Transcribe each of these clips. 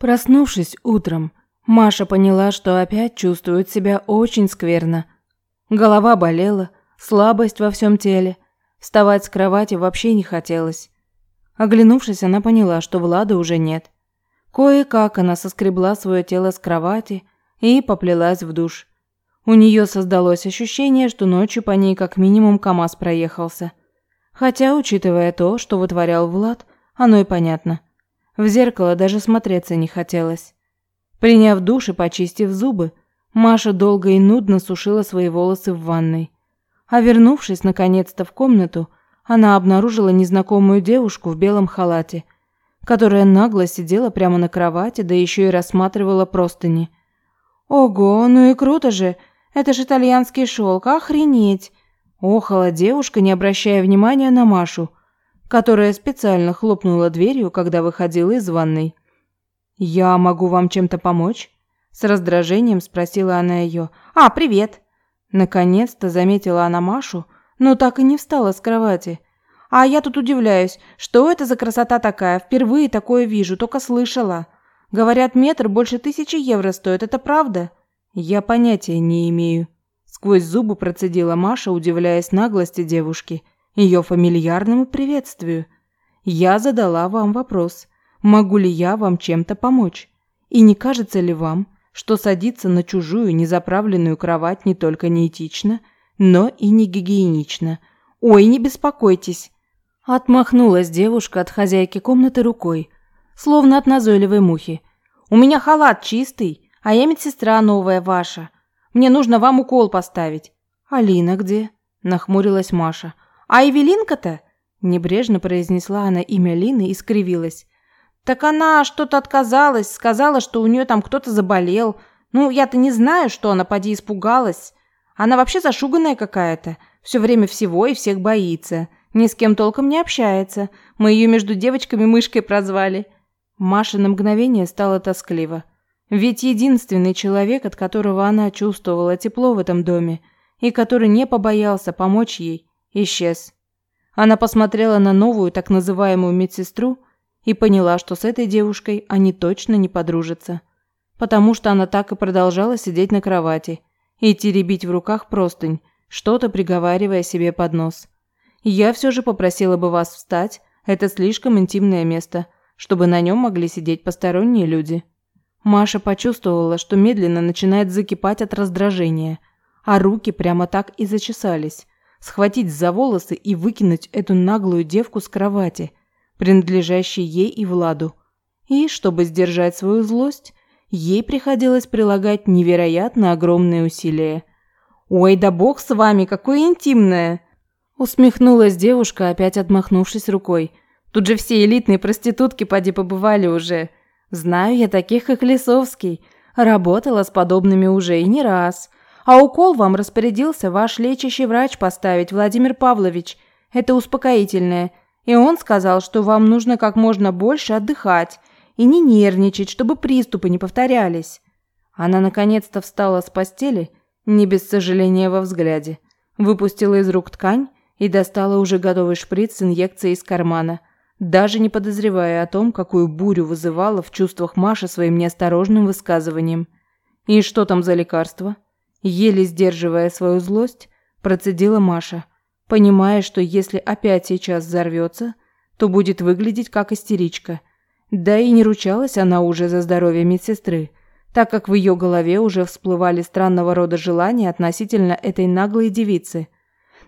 Проснувшись утром, Маша поняла, что опять чувствует себя очень скверно. Голова болела, слабость во всем теле. Вставать с кровати вообще не хотелось. Оглянувшись, она поняла, что Влада уже нет. Кое-как она соскребла свое тело с кровати и поплелась в душ. У нее создалось ощущение, что ночью по ней как минимум КамАЗ проехался. Хотя, учитывая то, что вытворял Влад, оно и понятно – в зеркало даже смотреться не хотелось. Приняв душ и почистив зубы, Маша долго и нудно сушила свои волосы в ванной. А вернувшись наконец-то в комнату, она обнаружила незнакомую девушку в белом халате, которая нагло сидела прямо на кровати, да еще и рассматривала простыни. «Ого, ну и круто же! Это же итальянский шелк, охренеть!» Охала девушка, не обращая внимания на Машу – которая специально хлопнула дверью, когда выходила из ванной. «Я могу вам чем-то помочь?» С раздражением спросила она ее. «А, привет!» Наконец-то заметила она Машу, но так и не встала с кровати. «А я тут удивляюсь, что это за красота такая? Впервые такое вижу, только слышала. Говорят, метр больше тысячи евро стоит, это правда?» «Я понятия не имею». Сквозь зубы процедила Маша, удивляясь наглости девушки – ее фамильярному приветствию. Я задала вам вопрос, могу ли я вам чем-то помочь? И не кажется ли вам, что садиться на чужую незаправленную кровать не только неэтично, но и не гигиенично? Ой, не беспокойтесь. Отмахнулась девушка от хозяйки комнаты рукой, словно от назойливой мухи. У меня халат чистый, а я медсестра новая ваша. Мне нужно вам укол поставить. Алина где? Нахмурилась Маша. «А Эвелинка-то?» – небрежно произнесла она имя Лины и скривилась. «Так она что-то отказалась, сказала, что у нее там кто-то заболел. Ну, я-то не знаю, что она поди испугалась. Она вообще зашуганная какая-то, все время всего и всех боится, ни с кем толком не общается. Мы ее между девочками мышкой прозвали». Маша на мгновение стала тоскливо. Ведь единственный человек, от которого она чувствовала тепло в этом доме, и который не побоялся помочь ей, исчез. Она посмотрела на новую так называемую медсестру и поняла, что с этой девушкой они точно не подружатся. Потому что она так и продолжала сидеть на кровати и теребить в руках простынь, что-то приговаривая себе под нос. «Я все же попросила бы вас встать, это слишком интимное место, чтобы на нем могли сидеть посторонние люди». Маша почувствовала, что медленно начинает закипать от раздражения, а руки прямо так и зачесались схватить за волосы и выкинуть эту наглую девку с кровати, принадлежащей ей и Владу. И, чтобы сдержать свою злость, ей приходилось прилагать невероятно огромные усилия. «Ой, да бог с вами, какое интимное!» Усмехнулась девушка, опять отмахнувшись рукой. «Тут же все элитные проститутки поди побывали уже. Знаю я таких, как Лисовский. Работала с подобными уже и не раз. А укол вам распорядился ваш лечащий врач поставить, Владимир Павлович. Это успокоительное. И он сказал, что вам нужно как можно больше отдыхать и не нервничать, чтобы приступы не повторялись. Она наконец-то встала с постели, не без сожаления во взгляде, выпустила из рук ткань и достала уже готовый шприц с инъекцией из кармана, даже не подозревая о том, какую бурю вызывала в чувствах Маша своим неосторожным высказыванием. И что там за лекарство? Еле сдерживая свою злость, процедила Маша, понимая, что если опять сейчас взорвется, то будет выглядеть как истеричка. Да и не ручалась она уже за здоровье медсестры, так как в ее голове уже всплывали странного рода желания относительно этой наглой девицы.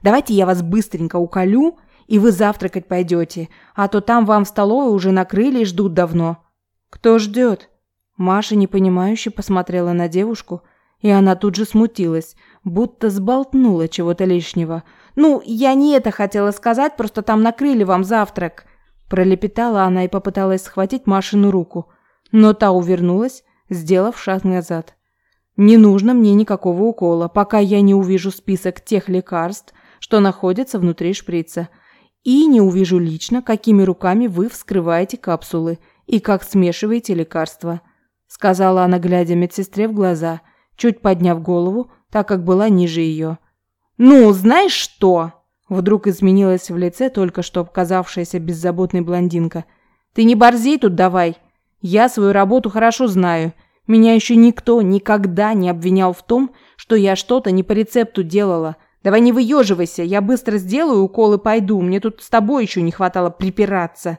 «Давайте я вас быстренько уколю, и вы завтракать пойдете, а то там вам в столовой уже накрыли и ждут давно». «Кто ждет?» Маша непонимающе посмотрела на девушку, и она тут же смутилась, будто сболтнула чего-то лишнего. «Ну, я не это хотела сказать, просто там накрыли вам завтрак». Пролепетала она и попыталась схватить Машину руку, но та увернулась, сделав шаг назад. «Не нужно мне никакого укола, пока я не увижу список тех лекарств, что находятся внутри шприца, и не увижу лично, какими руками вы вскрываете капсулы и как смешиваете лекарства», сказала она, глядя медсестре в глаза – чуть подняв голову, так как была ниже ее. «Ну, знаешь что?» Вдруг изменилась в лице только что показавшаяся беззаботной блондинка. «Ты не борзей тут давай. Я свою работу хорошо знаю. Меня еще никто никогда не обвинял в том, что я что-то не по рецепту делала. Давай не выеживайся, я быстро сделаю укол и пойду. Мне тут с тобой еще не хватало припираться.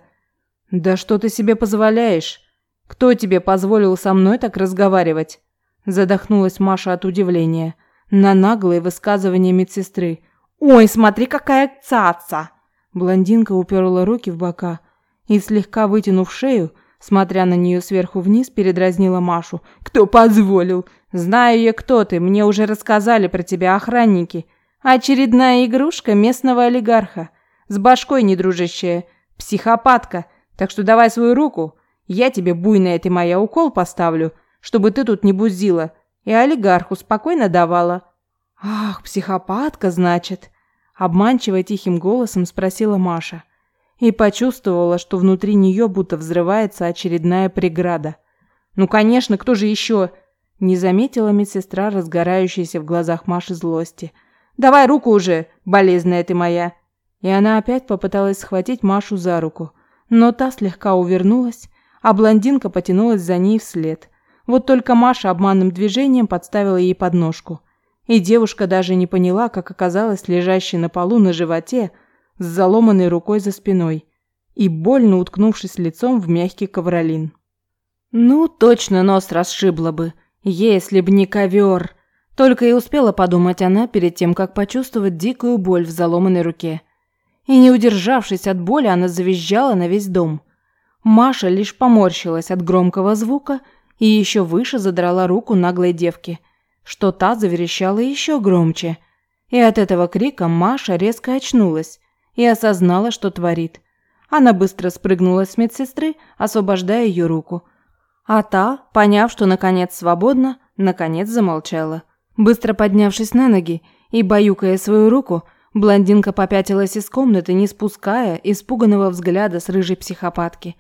Да что ты себе позволяешь? Кто тебе позволил со мной так разговаривать? Задохнулась Маша от удивления на наглые высказывания медсестры. Ой, смотри, какая цаца. Блондинка уперла руки в бока и слегка вытянув шею, смотря на нее сверху вниз, передразнила Машу. Кто позволил? Знаю я, кто ты. Мне уже рассказали про тебя охранники. Очередная игрушка местного олигарха. С башкой не дружащая. Психопатка. Так что давай свою руку. Я тебе, буйная ты моя, укол поставлю, чтобы ты тут не бузила. И олигарху спокойно давала. Ах, психопатка, значит. Обманчиво тихим голосом спросила Маша. И почувствовала, что внутри нее будто взрывается очередная преграда. Ну, конечно, кто же еще? Не заметила медсестра разгорающейся в глазах Маши злости. Давай руку уже, болезная ты моя. И она опять попыталась схватить Машу за руку, но та слегка увернулась, а блондинка потянулась за ней вслед. Вот только Маша обманным движением подставила ей подножку. И девушка даже не поняла, как оказалась лежащей на полу на животе с заломанной рукой за спиной и больно уткнувшись лицом в мягкий ковролин. Ну, точно нос расшибло бы, если б не ковер. Только и успела подумать она перед тем, как почувствовать дикую боль в заломанной руке. И не удержавшись от боли, она завизжала на весь дом. Маша лишь поморщилась от громкого звука и еще выше задрала руку наглой девки, что та заверещала еще громче. И от этого крика Маша резко очнулась и осознала, что творит. Она быстро спрыгнула с медсестры, освобождая ее руку. А та, поняв, что наконец свободна, наконец замолчала. Быстро поднявшись на ноги и баюкая свою руку, блондинка попятилась из комнаты, не спуская испуганного взгляда с рыжей психопатки.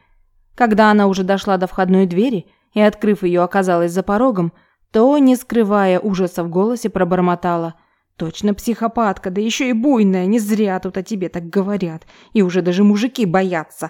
Когда она уже дошла до входной двери и, открыв ее, оказалась за порогом, то, не скрывая ужаса в голосе, пробормотала. «Точно психопатка, да еще и буйная, не зря тут о тебе так говорят, и уже даже мужики боятся».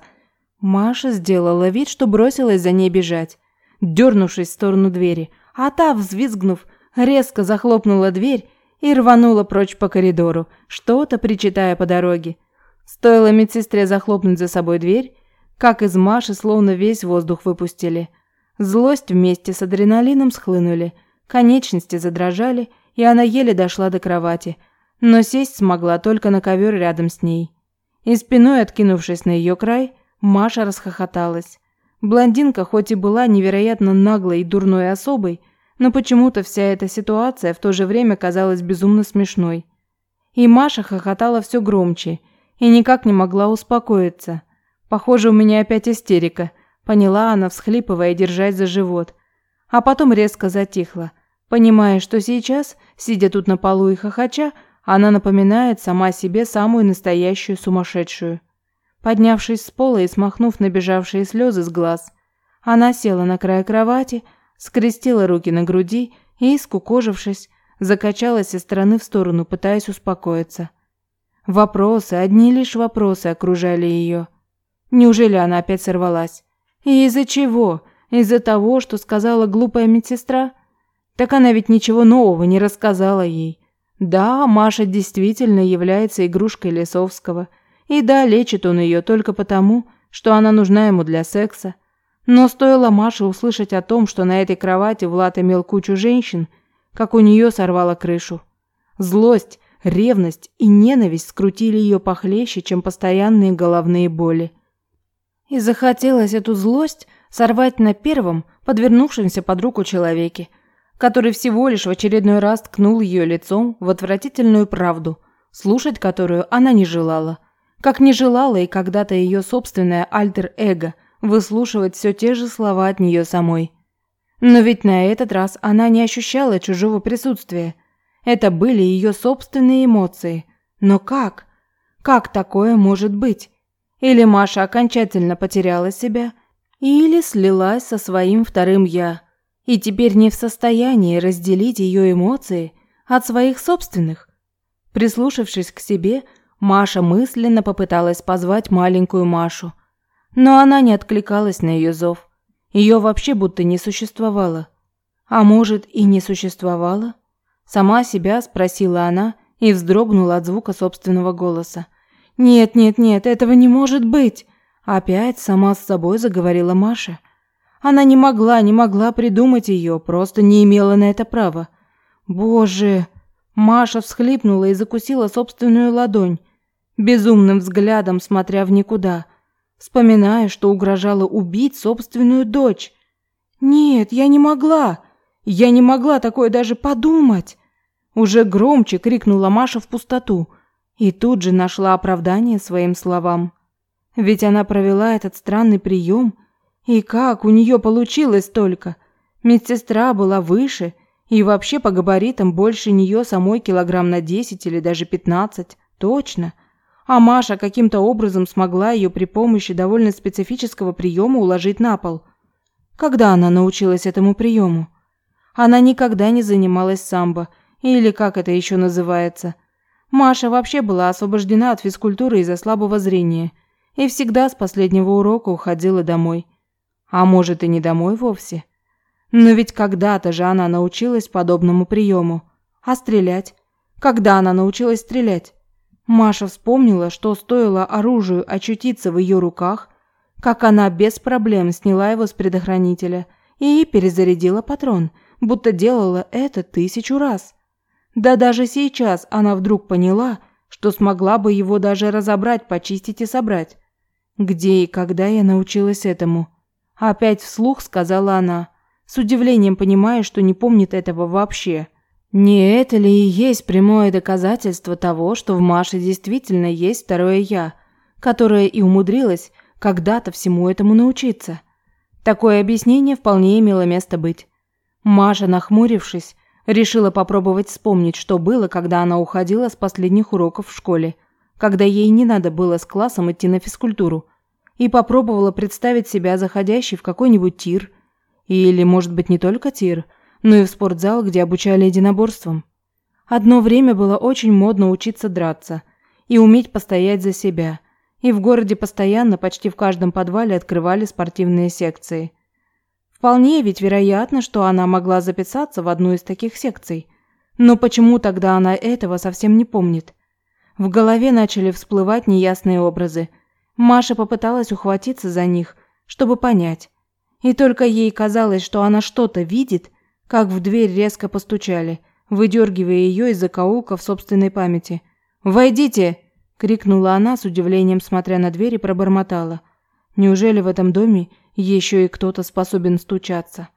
Маша сделала вид, что бросилась за ней бежать, дернувшись в сторону двери, а та, взвизгнув, резко захлопнула дверь и рванула прочь по коридору, что-то причитая по дороге. Стоило медсестре захлопнуть за собой дверь, как из Маши словно весь воздух выпустили. Злость вместе с адреналином схлынули, конечности задрожали, и она еле дошла до кровати, но сесть смогла только на ковер рядом с ней. И спиной откинувшись на ее край, Маша расхохоталась. Блондинка хоть и была невероятно наглой и дурной особой, но почему-то вся эта ситуация в то же время казалась безумно смешной. И Маша хохотала все громче и никак не могла успокоиться. Похоже, у меня опять истерика, поняла она, всхлипывая держась за живот. А потом резко затихла, понимая, что сейчас, сидя тут на полу и хохоча, она напоминает сама себе самую настоящую сумасшедшую. Поднявшись с пола и смахнув набежавшие слезы с глаз, она села на край кровати, скрестила руки на груди и, скукожившись, закачалась из стороны в сторону, пытаясь успокоиться. Вопросы, одни лишь вопросы окружали ее. Неужели она опять сорвалась? И из-за чего? Из-за того, что сказала глупая медсестра? Так она ведь ничего нового не рассказала ей. Да, Маша действительно является игрушкой Лесовского. И да, лечит он ее только потому, что она нужна ему для секса. Но стоило Маше услышать о том, что на этой кровати Влад имел кучу женщин, как у нее сорвало крышу. Злость, ревность и ненависть скрутили ее похлеще, чем постоянные головные боли. И захотелось эту злость сорвать на первом, подвернувшемся под руку человеке, который всего лишь в очередной раз ткнул ее лицом в отвратительную правду, слушать которую она не желала. Как не желала и когда-то ее собственное альтер-эго – выслушивать все те же слова от нее самой. Но ведь на этот раз она не ощущала чужого присутствия. Это были ее собственные эмоции. Но как? Как такое может быть? Или Маша окончательно потеряла себя, или слилась со своим вторым «я», и теперь не в состоянии разделить ее эмоции от своих собственных. Прислушавшись к себе, Маша мысленно попыталась позвать маленькую Машу – но она не откликалась на ее зов. Ее вообще будто не существовало. А может, и не существовало? Сама себя спросила она и вздрогнула от звука собственного голоса. «Нет, нет, нет, этого не может быть!» Опять сама с собой заговорила Маша. Она не могла, не могла придумать ее, просто не имела на это права. «Боже!» Маша всхлипнула и закусила собственную ладонь, безумным взглядом смотря в никуда, вспоминая, что угрожала убить собственную дочь. «Нет, я не могла! Я не могла такое даже подумать!» Уже громче крикнула Маша в пустоту и тут же нашла оправдание своим словам. Ведь она провела этот странный прием, и как у нее получилось только? Медсестра была выше и вообще по габаритам больше нее самой килограмм на 10 или даже 15, точно. А Маша каким-то образом смогла ее при помощи довольно специфического приема уложить на пол. Когда она научилась этому приему? Она никогда не занималась самбо, или как это еще называется. Маша вообще была освобождена от физкультуры из-за слабого зрения и всегда с последнего урока уходила домой. А может и не домой вовсе. Но ведь когда-то же она научилась подобному приему. А стрелять? Когда она научилась стрелять? Маша вспомнила, что стоило оружию очутиться в ее руках, как она без проблем сняла его с предохранителя и перезарядила патрон, будто делала это тысячу раз. Да даже сейчас она вдруг поняла, что смогла бы его даже разобрать, почистить и собрать. Где и когда я научилась этому? Опять вслух сказала она с удивлением понимая, что не помнит этого вообще. Не это ли и есть прямое доказательство того, что в Маше действительно есть второе «я», которое и умудрилось когда-то всему этому научиться? Такое объяснение вполне имело место быть. Маша, нахмурившись, решила попробовать вспомнить, что было, когда она уходила с последних уроков в школе, когда ей не надо было с классом идти на физкультуру, и попробовала представить себя заходящей в какой-нибудь тир – или, может быть, не только тир, но и в спортзал, где обучали единоборствам. Одно время было очень модно учиться драться и уметь постоять за себя. И в городе постоянно, почти в каждом подвале открывали спортивные секции. Вполне ведь вероятно, что она могла записаться в одну из таких секций. Но почему тогда она этого совсем не помнит? В голове начали всплывать неясные образы. Маша попыталась ухватиться за них, чтобы понять, и только ей казалось, что она что-то видит, как в дверь резко постучали, выдергивая ее из закоулков собственной памяти. «Войдите!» – крикнула она с удивлением, смотря на дверь и пробормотала. «Неужели в этом доме еще и кто-то способен стучаться?»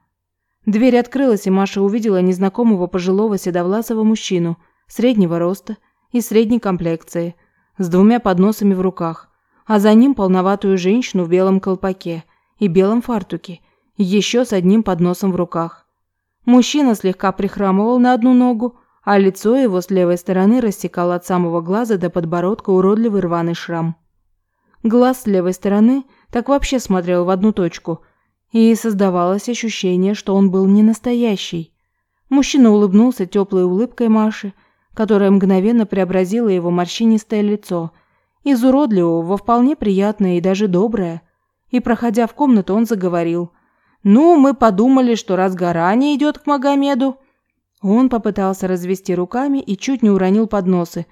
Дверь открылась, и Маша увидела незнакомого пожилого седовласого мужчину, среднего роста и средней комплекции, с двумя подносами в руках, а за ним полноватую женщину в белом колпаке – и белом фартуке, еще с одним подносом в руках. Мужчина слегка прихрамывал на одну ногу, а лицо его с левой стороны рассекал от самого глаза до подбородка уродливый рваный шрам. Глаз с левой стороны так вообще смотрел в одну точку, и создавалось ощущение, что он был не настоящий. Мужчина улыбнулся теплой улыбкой Маши, которая мгновенно преобразила его морщинистое лицо из уродливого во вполне приятное и даже доброе. И, проходя в комнату, он заговорил. «Ну, мы подумали, что раз гора не идет к Магомеду...» Он попытался развести руками и чуть не уронил подносы.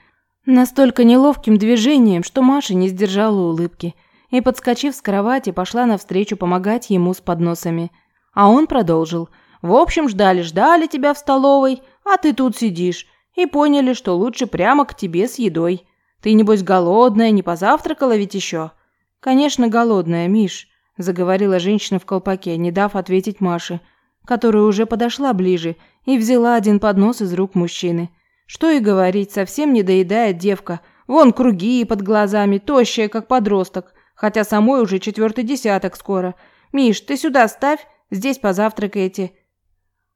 Настолько неловким движением, что Маша не сдержала улыбки. И, подскочив с кровати, пошла навстречу помогать ему с подносами. А он продолжил. «В общем, ждали-ждали тебя в столовой, а ты тут сидишь. И поняли, что лучше прямо к тебе с едой. Ты, небось, голодная, не позавтракала ведь еще?» «Конечно, голодная, Миш», – заговорила женщина в колпаке, не дав ответить Маше, которая уже подошла ближе и взяла один поднос из рук мужчины. Что и говорить, совсем не доедает девка. Вон круги под глазами, тощая, как подросток, хотя самой уже четвертый десяток скоро. «Миш, ты сюда ставь, здесь позавтракаете».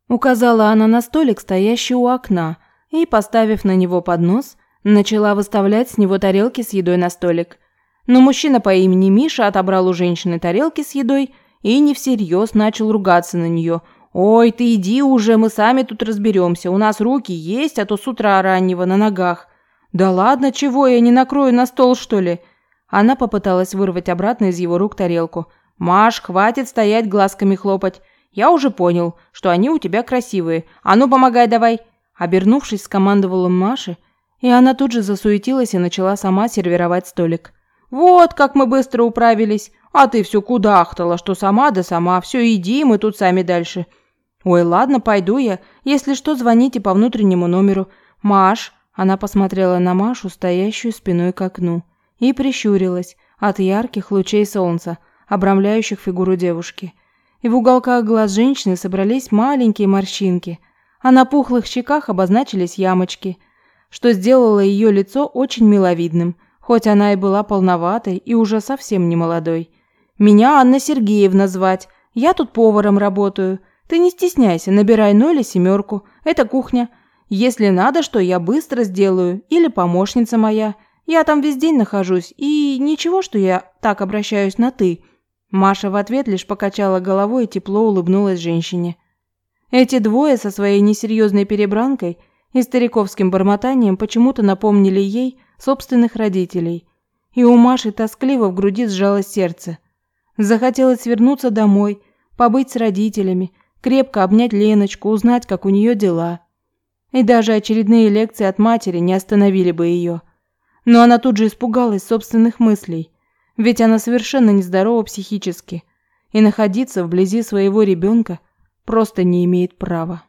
Указала она на столик, стоящий у окна, и, поставив на него поднос, начала выставлять с него тарелки с едой на столик – но мужчина по имени Миша отобрал у женщины тарелки с едой и не всерьез начал ругаться на нее. «Ой, ты иди уже, мы сами тут разберемся. У нас руки есть, а то с утра раннего на ногах». «Да ладно, чего, я не накрою на стол, что ли?» Она попыталась вырвать обратно из его рук тарелку. «Маш, хватит стоять глазками хлопать. Я уже понял, что они у тебя красивые. А ну, помогай давай!» Обернувшись, скомандовала Маше, и она тут же засуетилась и начала сама сервировать столик. «Вот как мы быстро управились! А ты все кудахтала, что сама да сама. Все, иди, мы тут сами дальше». «Ой, ладно, пойду я. Если что, звоните по внутреннему номеру. Маш...» Она посмотрела на Машу, стоящую спиной к окну, и прищурилась от ярких лучей солнца, обрамляющих фигуру девушки. И в уголках глаз женщины собрались маленькие морщинки, а на пухлых щеках обозначились ямочки, что сделало ее лицо очень миловидным, хоть она и была полноватой и уже совсем не молодой. «Меня Анна Сергеевна звать. Я тут поваром работаю. Ты не стесняйся, набирай ноль или семерку. Это кухня. Если надо, что я быстро сделаю. Или помощница моя. Я там весь день нахожусь. И ничего, что я так обращаюсь на «ты». Маша в ответ лишь покачала головой и тепло улыбнулась женщине. Эти двое со своей несерьезной перебранкой и стариковским бормотанием почему-то напомнили ей собственных родителей. И у Маши тоскливо в груди сжалось сердце. Захотелось вернуться домой, побыть с родителями, крепко обнять Леночку, узнать, как у нее дела. И даже очередные лекции от матери не остановили бы ее. Но она тут же испугалась собственных мыслей, ведь она совершенно нездорова психически, и находиться вблизи своего ребенка просто не имеет права.